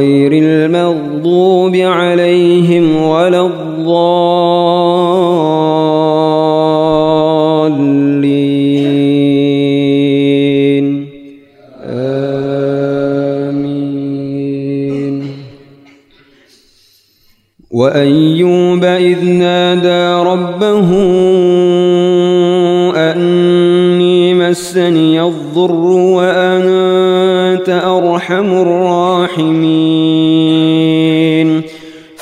غير المغضوب عليهم ولا الضالين. آمين. وأيوب إذ نادى ربه أني مسني الضر وأنت أرحم الراحمين.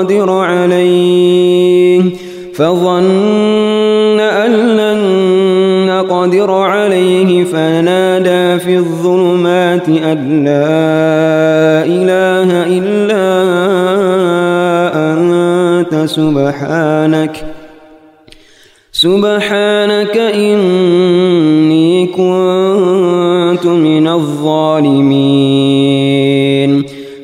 نقدر عليه فظن أن لن نقدر عليه فنادى في الظلمات أن لا إله إلا أنت سبحانك سبحانك إني كنت من الظالمين.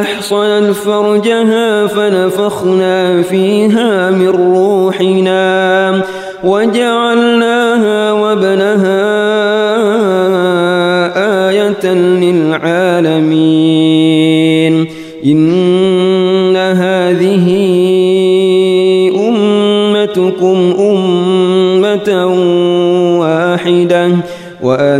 أحصنت فرجها فنفخنا فيها من روحنا وجعلناها وابنها آية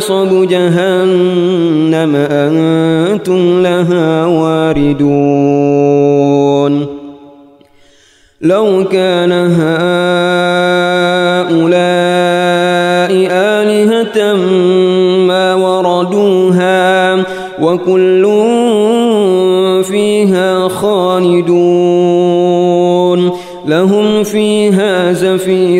حصب جهنم أنتم لها واردون. لو كان هؤلاء آلهة ما وردوها وكل فيها خالدون. لهم فيها زفير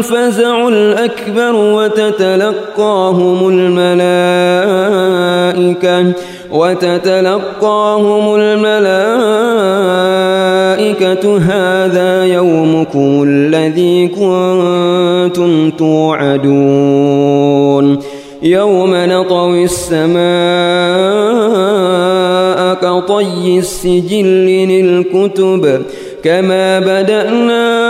الفزع الأكبر وتتلقاهم الملائكة وتتلقاهم الملائكة. هذا يومكم الذي كنتم توعدون. يوم نطوي السماء كطي السجل للكتب كما بدأنا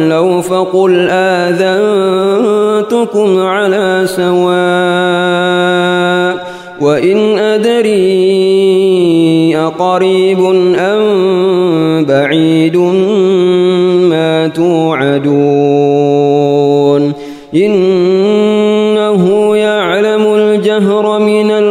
فقل آذنتكم على سواء وإن أدري أقريب أم بعيد ما توعدون إنه يعلم الجهر من القول